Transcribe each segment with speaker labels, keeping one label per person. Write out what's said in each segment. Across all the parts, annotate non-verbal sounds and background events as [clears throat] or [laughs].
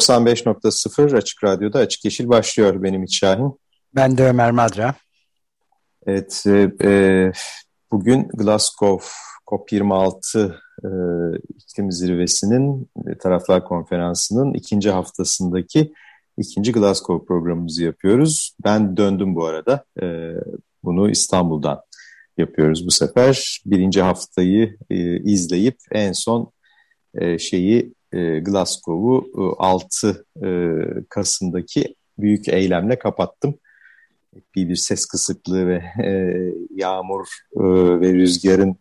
Speaker 1: ...95.0 Açık Radyo'da Açık Yeşil başlıyor benim İç Şahin.
Speaker 2: Ben de Ömer Madra.
Speaker 1: Evet, e, e, bugün Glasgow COP26 e, iklim zirvesinin e, taraflar konferansının ikinci haftasındaki ikinci Glasgow programımızı yapıyoruz. Ben döndüm bu arada. E, bunu İstanbul'dan yapıyoruz bu sefer. Birinci haftayı e, izleyip en son e, şeyi e, Glasgow'u e, 6 e, Kasım'daki büyük eylemle kapattım bir, bir ses kısıklığı ve e, yağmur e, ve rüzgarın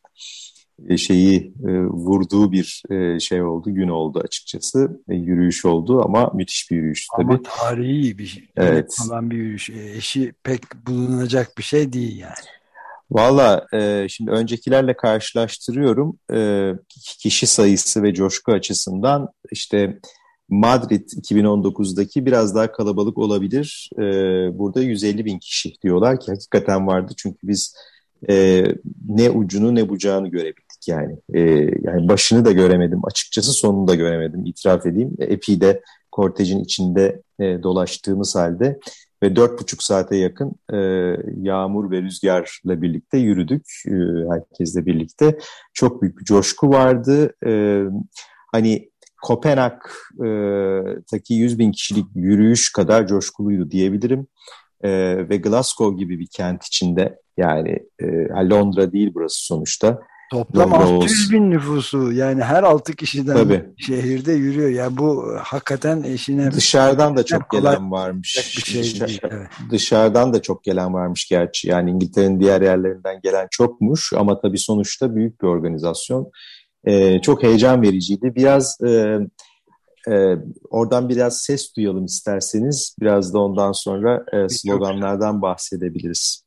Speaker 1: e, şeyi e, vurduğu bir e, şey oldu, gün oldu açıkçası. E, yürüyüş oldu ama müthiş bir yürüyüş tabii. Ama
Speaker 2: tarihi bir. Evet. Falan bir yürüyüş. E, eşi pek bulunacak bir şey değil yani.
Speaker 1: Valla e, şimdi öncekilerle karşılaştırıyorum. E, kişi sayısı ve coşku açısından işte Madrid 2019'daki biraz daha kalabalık olabilir. E, burada 150 bin kişi diyorlar ki hakikaten vardı çünkü biz e, ne ucunu ne bucağını görebildik yani. E, yani başını da göremedim açıkçası sonunu da göremedim itiraf edeyim. Epi de kortejin içinde e, dolaştığımız halde ve dört buçuk saate yakın e, yağmur ve rüzgarla birlikte yürüdük e, herkesle birlikte. Çok büyük bir coşku vardı. E, hani Kopenhag'taki 100 bin kişilik yürüyüş kadar coşkuluydu diyebilirim. E, ve Glasgow gibi bir kent içinde yani e, Londra değil burası sonuçta.
Speaker 2: Toplam Londra 600 bin nüfusu yani her 6 kişiden Tabii. şehirde yürüyor. Yani bu hakikaten eşine...
Speaker 1: Dışarıdan da çok gelen varmış. Bir şey Dışarı, değil, evet. Dışarıdan da çok gelen varmış gerçi. Yani İngiltere'nin diğer yerlerinden gelen çokmuş ama tabii sonuçta büyük bir organizasyon e, çok heyecan vericiydi. Biraz e, e, oradan biraz ses duyalım isterseniz. Biraz da ondan sonra e, sloganlardan bahsedebiliriz.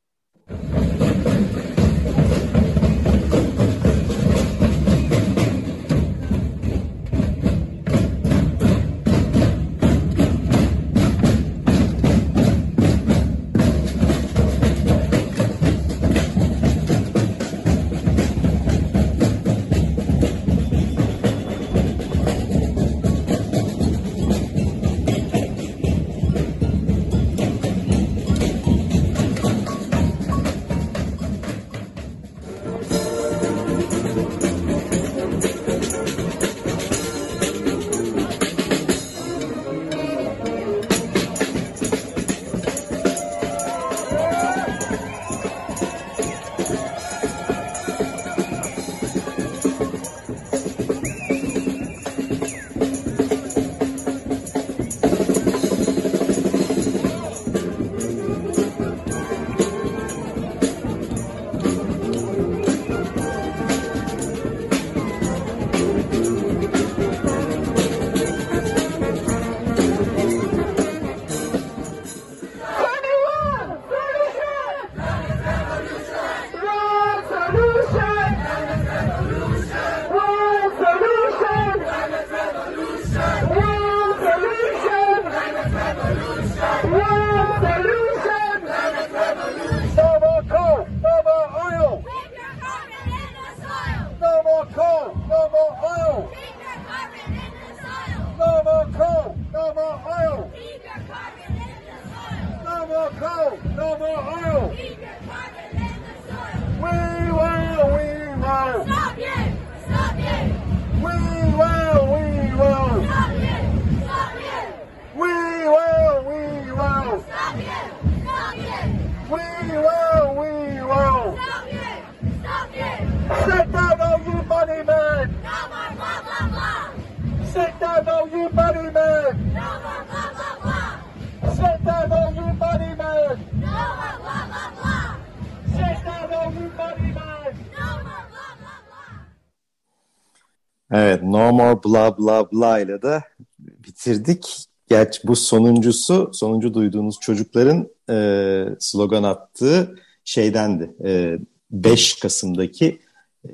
Speaker 1: Blah Blah Blah ile de bitirdik. Gerçi bu sonuncusu, sonuncu duyduğunuz çocukların e, slogan attığı şeydendi. E, 5 Kasım'daki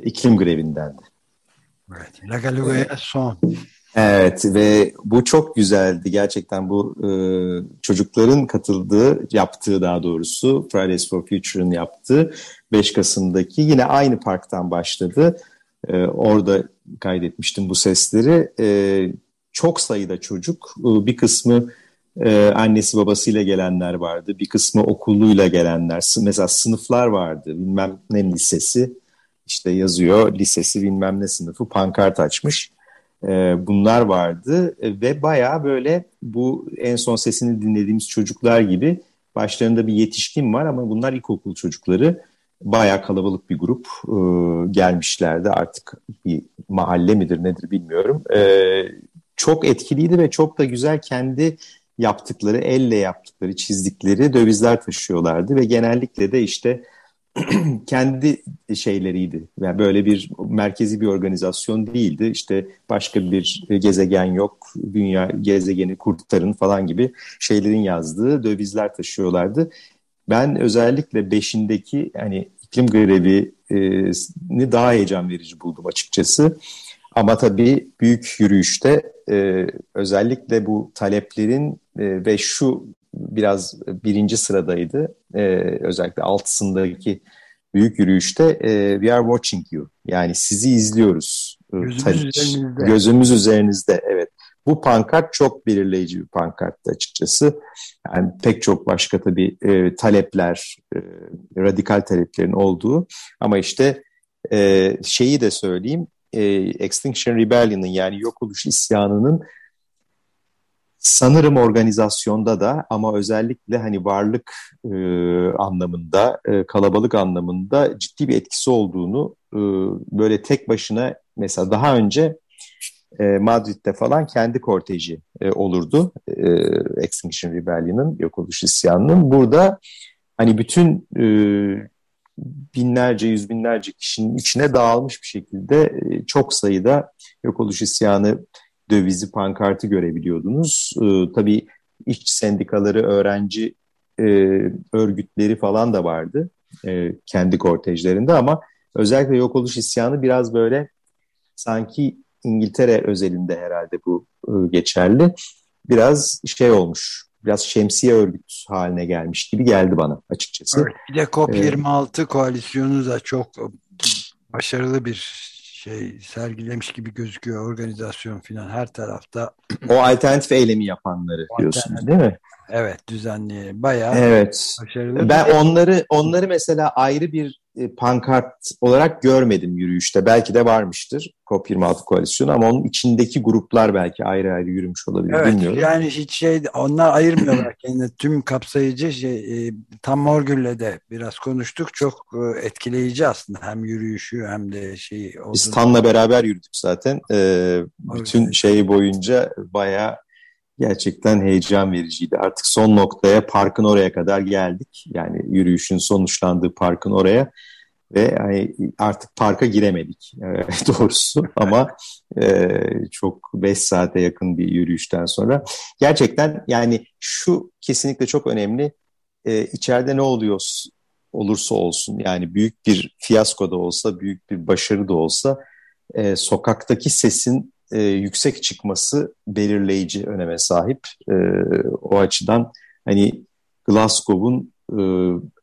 Speaker 1: iklim grevindendi.
Speaker 2: Evet, La Galuga'ya son.
Speaker 1: Evet ve bu çok güzeldi gerçekten bu e, çocukların katıldığı, yaptığı daha doğrusu Fridays for Future'ın yaptığı 5 Kasım'daki yine aynı parktan başladı. E, orada kaydetmiştim bu sesleri. E, çok sayıda çocuk, e, bir kısmı e, annesi babasıyla gelenler vardı, bir kısmı okulluyla gelenler, mesela sınıflar vardı, bilmem ne lisesi, işte yazıyor lisesi bilmem ne sınıfı pankart açmış. E, bunlar vardı e, ve baya böyle bu en son sesini dinlediğimiz çocuklar gibi başlarında bir yetişkin var ama bunlar ilkokul çocukları. Baya kalabalık bir grup e, gelmişlerdi artık bir mahalle midir nedir bilmiyorum. E, çok etkiliydi ve çok da güzel kendi yaptıkları, elle yaptıkları, çizdikleri dövizler taşıyorlardı ve genellikle de işte [clears throat] kendi şeyleriydi. Yani böyle bir merkezi bir organizasyon değildi. İşte başka bir gezegen yok, dünya gezegeni kurtarın falan gibi şeylerin yazdığı dövizler taşıyorlardı. Ben özellikle beşindeki hani iklim grevini daha heyecan verici buldum açıkçası. Ama tabii büyük yürüyüşte e, özellikle bu taleplerin e, ve şu biraz birinci sıradaydı. E, özellikle altısındaki büyük yürüyüşte e, we are watching you. Yani sizi izliyoruz.
Speaker 2: E, Gözümüz üzerinizde.
Speaker 1: Gözümüz üzerinizde evet. Bu pankart çok belirleyici bir pankarttı açıkçası. Yani pek çok başka tabii e, talepler, e, radikal taleplerin olduğu ama işte e, şeyi de söyleyeyim, e, Extinction Rebellion'ın yani yok oluş isyanının sanırım organizasyonda da ama özellikle hani varlık e, anlamında, e, kalabalık anlamında ciddi bir etkisi olduğunu e, böyle tek başına mesela daha önce e, Madrid'de falan kendi korteji e, olurdu e, Extinction Rebellion'ın, yok oluş isyanının. Burada hani bütün e, binlerce, yüz binlerce kişinin içine dağılmış bir şekilde e, çok sayıda yok oluş isyanı dövizi pankartı görebiliyordunuz. E, tabii işçi sendikaları, öğrenci e, örgütleri falan da vardı e, kendi kortejlerinde ama özellikle yok oluş isyanı biraz böyle sanki İngiltere özelinde herhalde bu e, geçerli. Biraz şey olmuş, biraz şemsiye örgüt haline gelmiş gibi geldi bana açıkçası. Evet,
Speaker 2: bir de COP26 ee, koalisyonu da çok başarılı bir şey sergilemiş gibi gözüküyor organizasyon filan her tarafta.
Speaker 1: O alternatif eylemi yapanları diyorsunuz değil mi?
Speaker 2: Evet düzenli bayağı
Speaker 1: evet. başarılı. Ben onları onları mesela ayrı bir e, pankart olarak görmedim yürüyüşte. Belki de varmıştır COP26 koalisyonu ama onun içindeki gruplar belki ayrı ayrı yürümüş olabilir evet, bilmiyorum.
Speaker 2: Yani hiç şey onlar ayırmıyorlar [clears throat] kendini. Tüm kapsayıcı şey e, Tam Morgül'le de biraz konuştuk. Çok e, etkileyici aslında hem yürüyüşü hem de şey.
Speaker 1: Biz Tan'la beraber yürüdük zaten. Ee, bütün şey boyunca bayağı gerçekten heyecan vericiydi. Artık son noktaya parkın oraya kadar geldik. Yani yürüyüşün sonuçlandığı parkın oraya. Ve yani artık parka giremedik. [laughs] Doğrusu. Ama e, çok 5 saate yakın bir yürüyüşten sonra. Gerçekten yani şu kesinlikle çok önemli. E, içeride ne oluyor olursa olsun yani büyük bir fiyasko da olsa büyük bir başarı da olsa e, sokaktaki sesin e, yüksek çıkması belirleyici öneme sahip. E, o açıdan hani Glasgow'un e,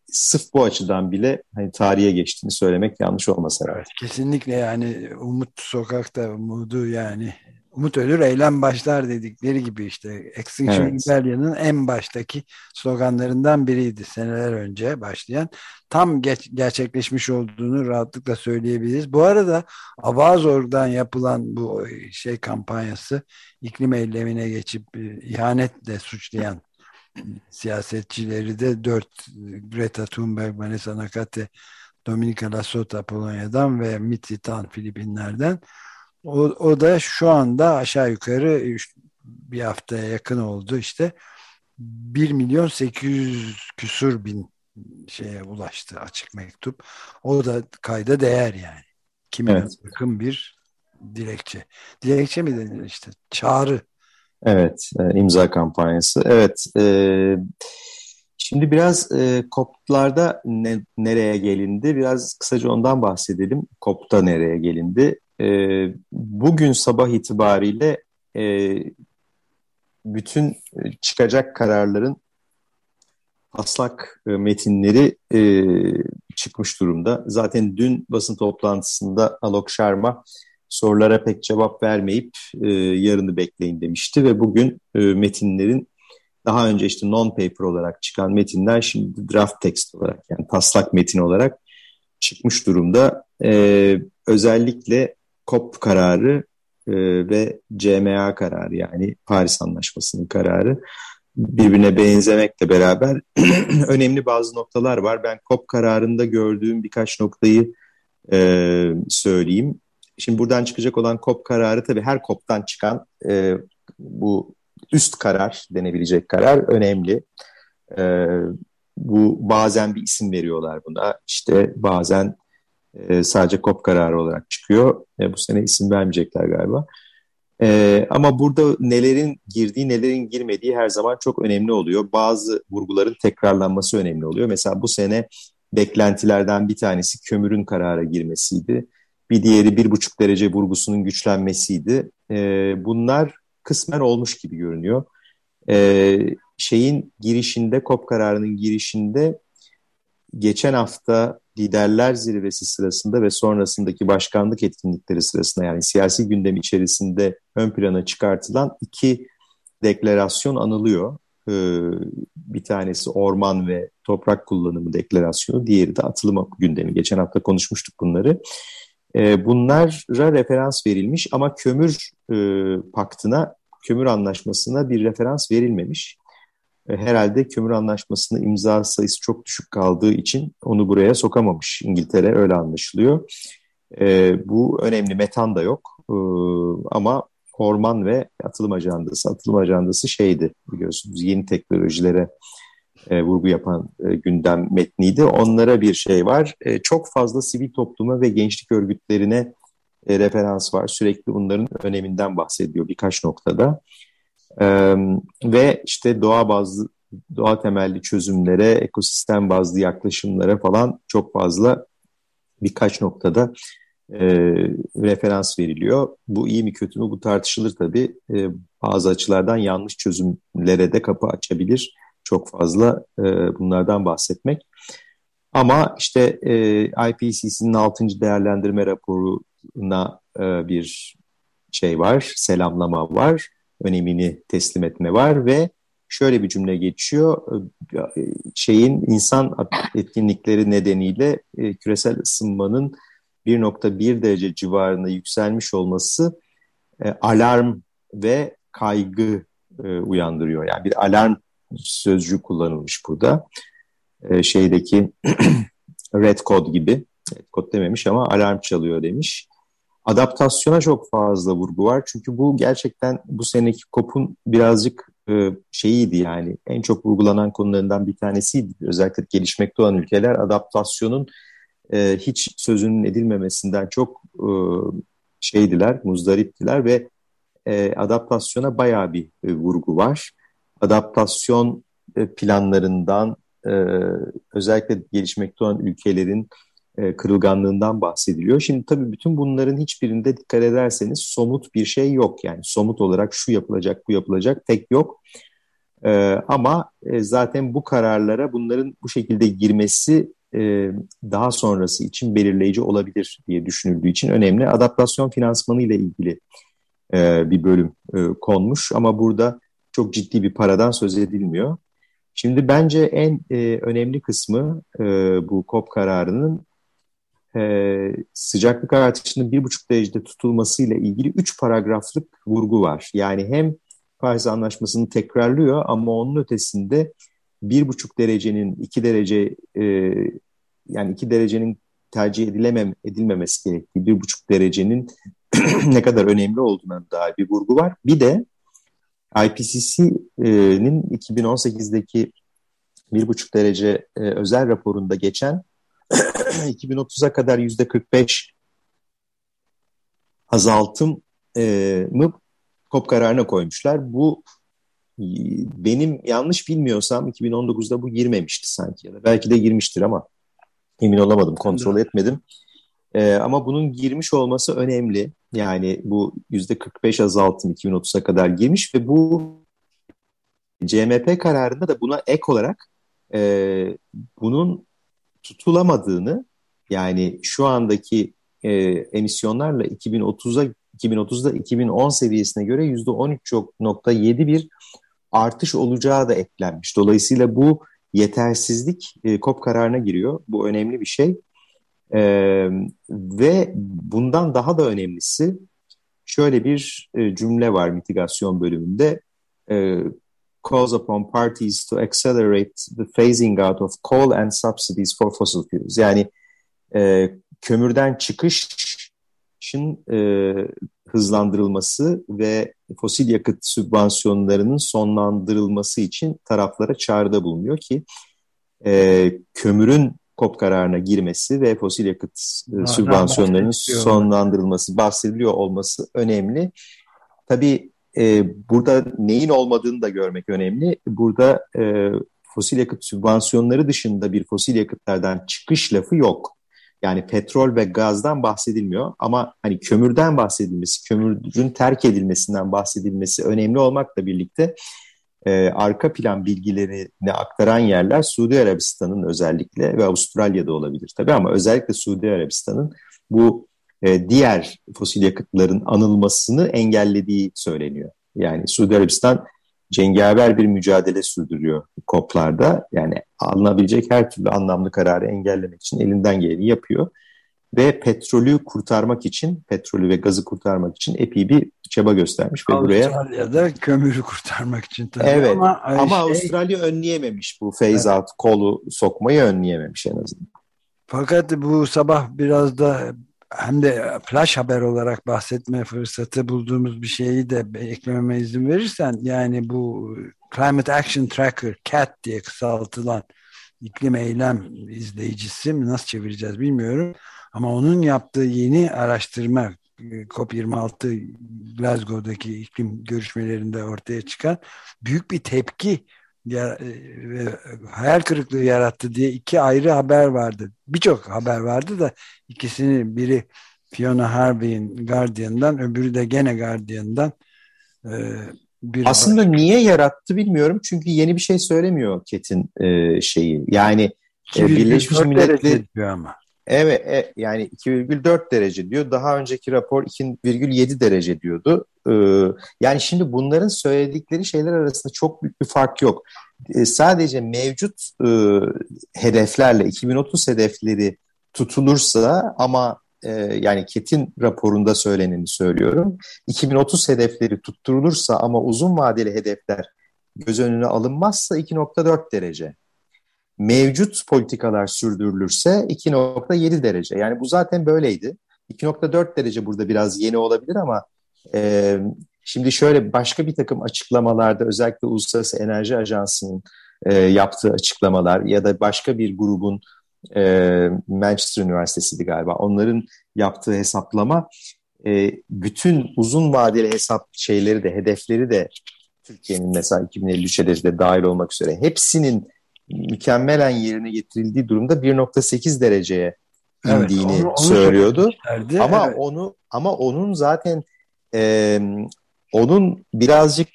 Speaker 1: sırf bu açıdan bile hani tarihe geçtiğini söylemek yanlış olmaz herhalde.
Speaker 2: Kesinlikle yani Umut Sokak'ta umudu yani Umut ölür eylem başlar dedikleri gibi işte Extinction evet. Rebellion'ın en baştaki sloganlarından biriydi seneler önce başlayan. Tam geç, gerçekleşmiş olduğunu rahatlıkla söyleyebiliriz. Bu arada Avazor'dan yapılan bu şey kampanyası iklim eylemine geçip e, ihanetle suçlayan siyasetçileri de dört Greta Thunberg, Vanessa Nakate, Dominika Lasota Polonya'dan ve Mitzi Tan Filipinler'den o, o da şu anda aşağı yukarı bir haftaya yakın oldu işte 1 milyon 800 küsur bin şeye ulaştı açık mektup. O da kayda değer yani. Kimin evet. yakın bir dilekçe. Dilekçe mi denir işte? Çağrı.
Speaker 1: Evet, e, imza kampanyası. Evet, e, şimdi biraz e, COP'larda ne, nereye gelindi? Biraz kısaca ondan bahsedelim. COP'ta nereye gelindi? E, bugün sabah itibariyle e, bütün çıkacak kararların taslak e, metinleri e, çıkmış durumda. Zaten dün basın toplantısında Alok Sharma sorulara pek cevap vermeyip e, yarını bekleyin demişti ve bugün e, metinlerin daha önce işte non-paper olarak çıkan metinler şimdi draft text olarak yani taslak metin olarak çıkmış durumda. E, özellikle COP kararı e, ve CMA kararı yani Paris Anlaşması'nın kararı birbirine benzemekle beraber [clears throat] önemli bazı noktalar var. Ben COP kararında gördüğüm birkaç noktayı e, söyleyeyim. Şimdi buradan çıkacak olan COP kararı tabii her COP'tan çıkan e, bu üst karar denebilecek karar önemli. E, bu bazen bir isim veriyorlar buna. İşte bazen e, sadece COP kararı olarak çıkıyor. E, bu sene isim vermeyecekler galiba. E, ama burada nelerin girdiği, nelerin girmediği her zaman çok önemli oluyor. Bazı vurguların tekrarlanması önemli oluyor. Mesela bu sene beklentilerden bir tanesi kömürün karara girmesiydi. Bir diğeri bir buçuk derece vurgusunun güçlenmesiydi. E, bunlar kısmen olmuş gibi görünüyor. E, şeyin girişinde, COP kararının girişinde geçen hafta liderler zirvesi sırasında ve sonrasındaki başkanlık etkinlikleri sırasında yani siyasi gündem içerisinde ön plana çıkartılan iki deklarasyon anılıyor. Ee, bir tanesi orman ve toprak kullanımı deklarasyonu, diğeri de atılım gündemi. Geçen hafta konuşmuştuk bunları. Ee, bunlara referans verilmiş ama kömür e, paktına, kömür anlaşmasına bir referans verilmemiş. E, herhalde kömür anlaşmasının imza sayısı çok düşük kaldığı için onu buraya sokamamış İngiltere öyle anlaşılıyor. E, bu önemli metan da yok e, ama orman ve atılım ajandası. Atılım ajandası şeydi biliyorsunuz yeni teknolojilere e, vurgu yapan e, gündem metniydi. Onlara bir şey var. E, çok fazla sivil topluma ve gençlik örgütlerine e, referans var. Sürekli bunların öneminden bahsediyor birkaç noktada. Ee, ve işte doğa bazlı, doğa temelli çözümlere, ekosistem bazlı yaklaşımlara falan çok fazla birkaç noktada e, referans veriliyor. Bu iyi mi kötü mü bu tartışılır tabii. E, bazı açılardan yanlış çözümlere de kapı açabilir. Çok fazla e, bunlardan bahsetmek. Ama işte e, IPCC'nin 6. değerlendirme raporuna e, bir şey var, selamlama var önemini teslim etme var ve şöyle bir cümle geçiyor. Şeyin insan etkinlikleri nedeniyle e, küresel ısınmanın 1.1 derece civarında yükselmiş olması e, alarm ve kaygı e, uyandırıyor. Yani bir alarm sözcüğü kullanılmış burada. Şeydeki [clears throat] red code gibi, red code dememiş ama alarm çalıyor demiş. Adaptasyona çok fazla vurgu var. Çünkü bu gerçekten bu seneki kopun birazcık e, şeyiydi yani en çok vurgulanan konularından bir tanesiydi. Özellikle gelişmekte olan ülkeler adaptasyonun e, hiç sözünün edilmemesinden çok e, şeydiler, muzdariptiler ve e, adaptasyona bayağı bir e, vurgu var. Adaptasyon e, planlarından e, özellikle gelişmekte olan ülkelerin e, kırılganlığından bahsediliyor. Şimdi tabii bütün bunların hiçbirinde dikkat ederseniz somut bir şey yok. Yani somut olarak şu yapılacak, bu yapılacak pek yok. E, ama e, zaten bu kararlara bunların bu şekilde girmesi e, daha sonrası için belirleyici olabilir diye düşünüldüğü için önemli. Adaptasyon finansmanı ile ilgili e, bir bölüm e, konmuş ama burada çok ciddi bir paradan söz edilmiyor. Şimdi bence en önemli kısmı bu COP kararının e, sıcaklık artışının bir buçuk derecede tutulmasıyla ilgili üç paragraflık vurgu var. Yani hem Paris Anlaşması'nı tekrarlıyor ama onun ötesinde bir buçuk derecenin iki derece e, yani iki derecenin tercih edilemem edilmemesi gerektiği bir buçuk derecenin [clears throat] ne kadar önemli olduğuna dair bir vurgu var. Bir de IPCC'nin 2018'deki bir buçuk derece e, özel raporunda geçen [clears throat] 2030'a kadar yüzde 45 azaltımı COP kararına koymuşlar. Bu benim yanlış bilmiyorsam 2019'da bu girmemişti sanki ya da belki de girmiştir ama emin olamadım, kontrol etmedim. Ee, ama bunun girmiş olması önemli. Yani bu yüzde 45 azaltım 2030'a kadar girmiş ve bu CMP kararında da buna ek olarak e, bunun tutulamadığını yani şu andaki e, emisyonlarla 2030'a 2030'da 2010 seviyesine göre %13.7 bir artış olacağı da eklenmiş. Dolayısıyla bu yetersizlik e, COP kararına giriyor. Bu önemli bir şey. E, ve bundan daha da önemlisi şöyle bir e, cümle var mitigasyon bölümünde. E, calls upon parties to accelerate the phasing out of coal and subsidies for fossil fuels. Yani e, kömürden çıkışın e, hızlandırılması ve fosil yakıt sübvansiyonlarının sonlandırılması için taraflara çağrıda bulunuyor ki e, kömürün COP kararına girmesi ve fosil yakıt e, sübvansiyonlarının sonlandırılması, bahsediliyor olması önemli. Tabii e, burada neyin olmadığını da görmek önemli. Burada e, fosil yakıt sübvansiyonları dışında bir fosil yakıtlardan çıkış lafı yok. Yani petrol ve gazdan bahsedilmiyor ama hani kömürden bahsedilmesi, kömürün terk edilmesinden bahsedilmesi önemli olmakla birlikte e, arka plan bilgilerini aktaran yerler Suudi Arabistan'ın özellikle ve Avustralya'da olabilir tabii ama özellikle Suudi Arabistan'ın bu diğer fosil yakıtların anılmasını engellediği söyleniyor. Yani Suudi Arabistan cengaver bir mücadele sürdürüyor COP'larda. Yani alınabilecek her türlü anlamlı kararı engellemek için elinden geleni yapıyor. Ve petrolü kurtarmak için, petrolü ve gazı kurtarmak için epey bir çaba göstermiş.
Speaker 2: Ve buraya Avustralya'da kömürü kurtarmak için
Speaker 1: tabii. Evet ama, ama şey... Avustralya önleyememiş bu phase out kolu sokmayı önleyememiş en azından.
Speaker 2: Fakat bu sabah biraz da hem de flash haber olarak bahsetme fırsatı bulduğumuz bir şeyi de eklememe izin verirsen yani bu Climate Action Tracker CAT diye kısaltılan iklim eylem izleyicisi mi nasıl çevireceğiz bilmiyorum. Ama onun yaptığı yeni araştırma COP26 Glasgow'daki iklim görüşmelerinde ortaya çıkan büyük bir tepki e, hayal kırıklığı yarattı diye iki ayrı haber vardı. Birçok haber vardı da ikisini biri Fiona Harvey'in Guardian'dan öbürü de gene Guardian'dan
Speaker 1: e, bir Aslında haber. niye yarattı bilmiyorum. Çünkü yeni bir şey söylemiyor Ket'in e, şeyi. Yani e, Birleşmiş Milletler ama. Evet e, yani 2,4 derece diyor. Daha önceki rapor 2,7 derece diyordu. Ee, yani şimdi bunların söyledikleri şeyler arasında çok büyük bir fark yok. Ee, sadece mevcut e, hedeflerle 2030 hedefleri tutulursa ama e, yani KET'in raporunda söyleneni söylüyorum. 2030 hedefleri tutturulursa ama uzun vadeli hedefler göz önüne alınmazsa 2,4 derece mevcut politikalar sürdürülürse 2.7 derece. Yani bu zaten böyleydi. 2.4 derece burada biraz yeni olabilir ama e, şimdi şöyle başka bir takım açıklamalarda özellikle Uluslararası Enerji Ajansı'nın e, yaptığı açıklamalar ya da başka bir grubun e, Manchester Üniversitesi'ydi galiba onların yaptığı hesaplama e, bütün uzun vadeli hesap şeyleri de hedefleri de Türkiye'nin mesela 2053 hedefi de dahil olmak üzere hepsinin mükemmelen yerine getirildiği durumda 1.8 dereceye indiğini evet, onu, onu söylüyordu. Ama evet. onu ama onun zaten e, onun birazcık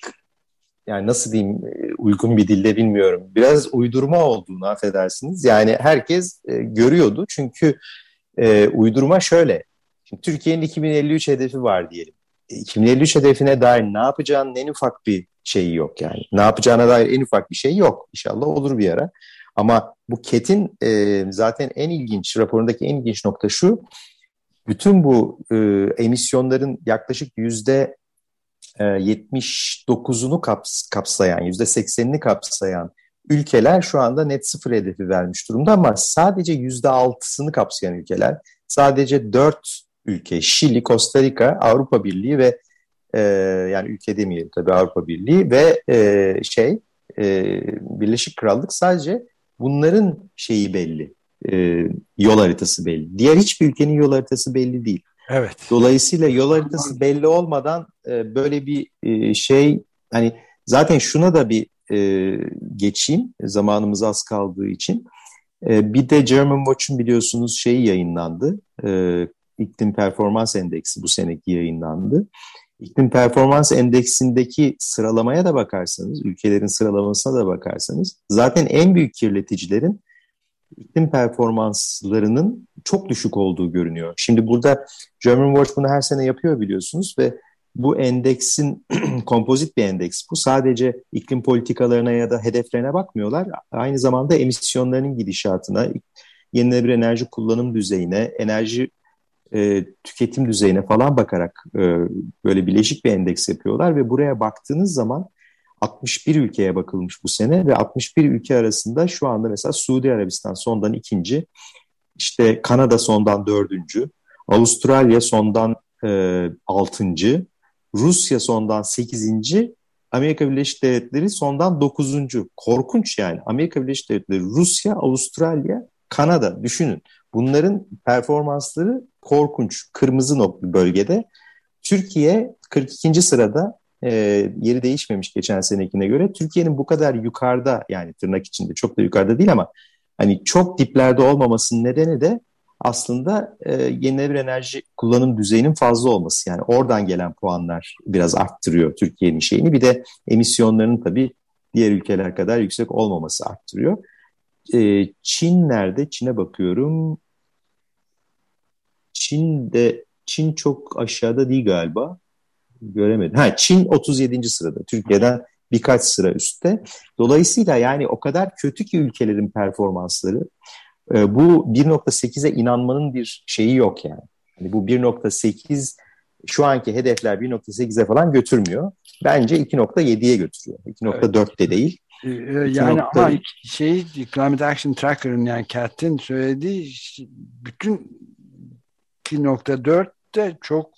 Speaker 1: yani nasıl diyeyim uygun bir dilde bilmiyorum. Biraz uydurma olduğunu affedersiniz. Yani herkes e, görüyordu. Çünkü e, uydurma şöyle. Şimdi Türkiye'nin 2053 hedefi var diyelim. 2053 hedefine dair ne yapacağının en ufak bir şeyi yok yani. Ne yapacağına dair en ufak bir şey yok. İnşallah olur bir ara. Ama bu KET'in e, zaten en ilginç, raporundaki en ilginç nokta şu. Bütün bu e, emisyonların yaklaşık yüzde 79'unu e, kaps kapsayan, yüzde 80'ini kapsayan ülkeler şu anda net sıfır hedefi vermiş durumda ama sadece yüzde 6'sını kapsayan ülkeler, sadece 4 ülke, Şili, Costa Rica, Avrupa Birliği ve e, yani ülke demeyelim tabii Avrupa Birliği ve e, şey e, Birleşik Krallık sadece bunların şeyi belli. E, yol haritası belli. Diğer hiçbir ülkenin yol haritası belli değil.
Speaker 2: Evet.
Speaker 1: Dolayısıyla yol haritası belli olmadan e, böyle bir e, şey hani zaten şuna da bir e, geçeyim zamanımız az kaldığı için. E, bir de German Watch'un biliyorsunuz şeyi yayınlandı. E, İklim Performans Endeksi bu seneki yayınlandı. İklim Performans Endeksindeki sıralamaya da bakarsanız, ülkelerin sıralamasına da bakarsanız zaten en büyük kirleticilerin iklim performanslarının çok düşük olduğu görünüyor. Şimdi burada German Watch bunu her sene yapıyor biliyorsunuz ve bu endeksin [clears throat] kompozit bir endeks. Bu sadece iklim politikalarına ya da hedeflerine bakmıyorlar. Aynı zamanda emisyonlarının gidişatına, yenilenebilir enerji kullanım düzeyine, enerji e, tüketim düzeyine falan bakarak e, böyle bileşik bir endeks yapıyorlar ve buraya baktığınız zaman 61 ülkeye bakılmış bu sene ve 61 ülke arasında şu anda mesela Suudi Arabistan sondan ikinci, işte Kanada sondan dördüncü, Avustralya sondan e, altıncı, Rusya sondan sekizinci, Amerika Birleşik Devletleri sondan dokuzuncu. Korkunç yani. Amerika Birleşik Devletleri, Rusya, Avustralya, Kanada düşünün. Bunların performansları korkunç. Kırmızı nokta bölgede. Türkiye 42. sırada e, yeri değişmemiş geçen senekine göre. Türkiye'nin bu kadar yukarıda yani tırnak içinde çok da yukarıda değil ama hani çok diplerde olmamasının nedeni de aslında e, yenilenebilir enerji kullanım düzeyinin fazla olması. Yani oradan gelen puanlar biraz arttırıyor Türkiye'nin şeyini. Bir de emisyonlarının tabii diğer ülkeler kadar yüksek olmaması arttırıyor. E, Çin nerede? Çin'e bakıyorum. Çin'de Çin çok aşağıda değil galiba. Göremedim. Ha Çin 37. sırada. Türkiye'den birkaç sıra üstte. Dolayısıyla yani o kadar kötü ki ülkelerin performansları. E, bu 1.8'e inanmanın bir şeyi yok yani. yani bu 1.8 şu anki hedefler 1.8'e falan götürmüyor. Bence 2.7'ye götürüyor. 2.4'te evet. değil.
Speaker 2: Ee, yani nokta... ama şey Climate Action Tracker'ın yani CAT'in söylediği bütün 2.4'te çok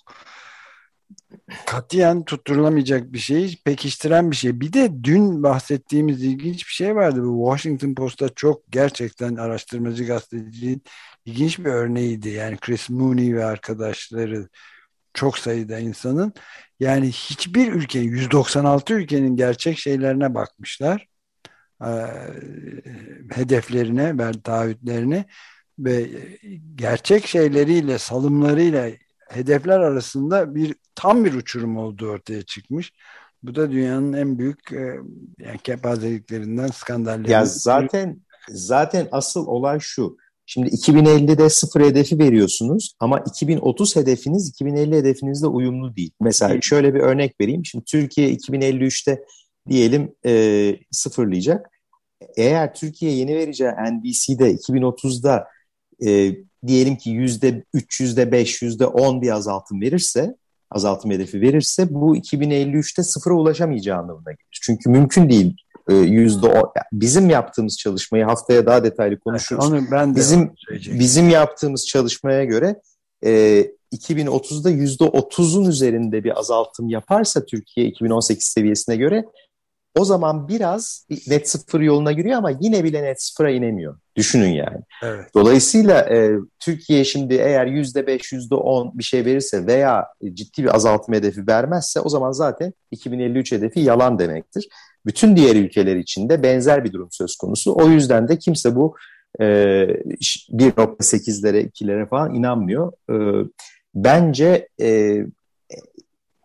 Speaker 2: katiyen tutturulamayacak bir şey, pekiştiren bir şey. Bir de dün bahsettiğimiz ilginç bir şey vardı. Bu Washington Post'ta çok gerçekten araştırmacı gazeteciliğin ilginç bir örneğiydi. Yani Chris Mooney ve arkadaşları çok sayıda insanın yani hiçbir ülke 196 ülkenin gerçek şeylerine bakmışlar. Ee, hedeflerine taahhütlerine ve gerçek şeyleriyle, salımlarıyla hedefler arasında bir tam bir uçurum olduğu ortaya çıkmış. Bu da dünyanın en büyük e, yani kepazeliklerinden skandalları.
Speaker 1: Ya zaten zaten asıl olay şu. Şimdi 2050'de sıfır hedefi veriyorsunuz ama 2030 hedefiniz 2050 hedefinizle uyumlu değil. Mesela şöyle bir örnek vereyim. Şimdi Türkiye 2053'te diyelim e, sıfırlayacak. Eğer Türkiye yeni vereceği NBC'de 2030'da e, diyelim ki yüzde üç, yüzde beş, yüzde on bir azaltım verirse, azaltım hedefi verirse bu 2053'te sıfıra ulaşamayacağı anlamına gelir. Çünkü mümkün değil e, yüzde. Bizim yaptığımız çalışmayı haftaya daha detaylı konuşuruz. Evet, onu ben de bizim bizim yaptığımız çalışmaya göre e, 2030'da yüzde otuzun üzerinde bir azaltım yaparsa Türkiye 2018 seviyesine göre o zaman biraz net sıfır yoluna giriyor ama yine bile net sıfıra inemiyor. Düşünün yani. Evet. Dolayısıyla e, Türkiye şimdi eğer yüzde beş, yüzde on bir şey verirse veya ciddi bir azaltma hedefi vermezse o zaman zaten 2053 hedefi yalan demektir. Bütün diğer ülkeler için de benzer bir durum söz konusu. O yüzden de kimse bu e, 1.8'lere, 2'lere falan inanmıyor. E, bence e,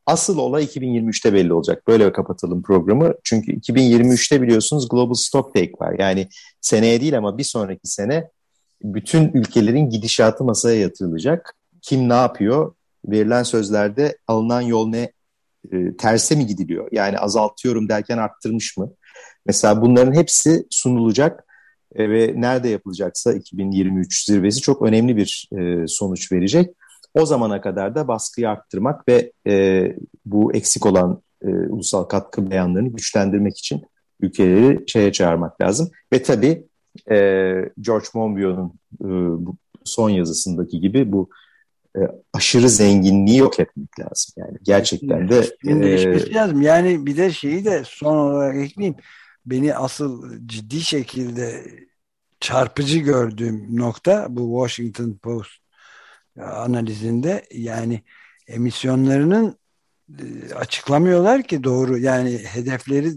Speaker 1: Asıl olay 2023'te belli olacak. Böyle kapatalım programı. Çünkü 2023'te biliyorsunuz Global Stock Take var. Yani seneye değil ama bir sonraki sene bütün ülkelerin gidişatı masaya yatırılacak. Kim ne yapıyor? Verilen sözlerde alınan yol ne? E, terse mi gidiliyor? Yani azaltıyorum derken arttırmış mı? Mesela bunların hepsi sunulacak e, ve nerede yapılacaksa 2023 zirvesi çok önemli bir e, sonuç verecek. O zamana kadar da baskıyı arttırmak ve e, bu eksik olan e, ulusal katkı beyanlarını güçlendirmek için ülkeleri şeye çağırmak lazım. Ve tabii e, George Monbiot'un e, son yazısındaki gibi bu e, aşırı zenginliği yok etmek lazım. Yani gerçekten de
Speaker 2: e, lazım. Yani bir de şeyi de son olarak ekleyeyim. Beni asıl ciddi şekilde çarpıcı gördüğüm nokta bu Washington Post analizinde. Yani emisyonlarının e, açıklamıyorlar ki doğru. Yani hedefleri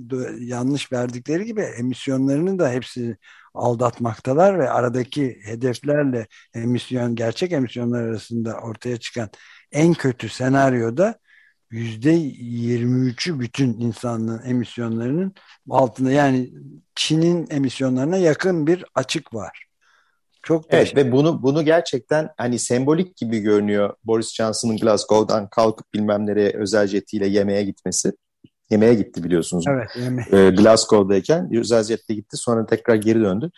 Speaker 2: yanlış verdikleri gibi emisyonlarını da hepsi aldatmaktalar ve aradaki hedeflerle emisyon gerçek emisyonlar arasında ortaya çıkan en kötü senaryoda yüzde 23'ü bütün insanlığın emisyonlarının altında. Yani Çin'in emisyonlarına yakın bir açık var.
Speaker 1: Çok evet ve bunu bunu gerçekten hani sembolik gibi görünüyor Boris Johnson'ın Glasgow'dan kalkıp bilmem nereye özel jetiyle yemeğe gitmesi. Yemeğe gitti biliyorsunuz.
Speaker 2: Evet, yeme
Speaker 1: ee, Glasgow'dayken özel jetle gitti sonra tekrar geri döndü.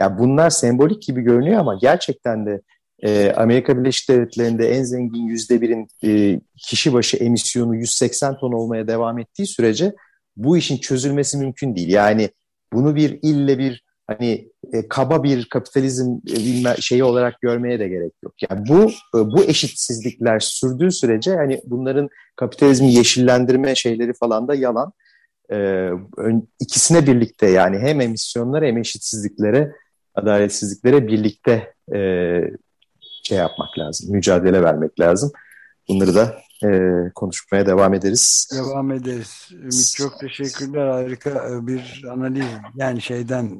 Speaker 1: Ya yani bunlar sembolik gibi görünüyor ama gerçekten de e, Amerika Birleşik Devletleri'nde en zengin yüzde birin e, kişi başı emisyonu 180 ton olmaya devam ettiği sürece bu işin çözülmesi mümkün değil. Yani bunu bir ille bir hani e, kaba bir kapitalizm e, bilme, şeyi olarak görmeye de gerek yok. Yani bu e, bu eşitsizlikler sürdüğü sürece hani bunların kapitalizmi yeşillendirme şeyleri falan da yalan. E, ikisine birlikte yani hem emisyonlara hem eşitsizliklere, adaletsizliklere birlikte e, şey yapmak lazım, mücadele vermek lazım. Bunları da e, konuşmaya devam ederiz.
Speaker 2: Devam ederiz. Ümit çok teşekkürler. Harika e, bir analiz. Yani şeyden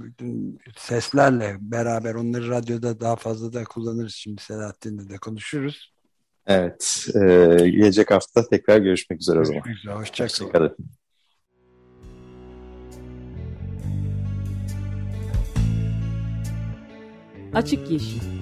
Speaker 2: bütün seslerle beraber onları radyoda daha fazla da kullanırız. Şimdi Selahattin'le de konuşuruz.
Speaker 1: Evet. E, gelecek hafta tekrar görüşmek üzere o zaman.
Speaker 2: Hoşçakalın. Hoşça
Speaker 3: Açık Yeşil